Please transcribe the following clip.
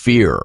fear.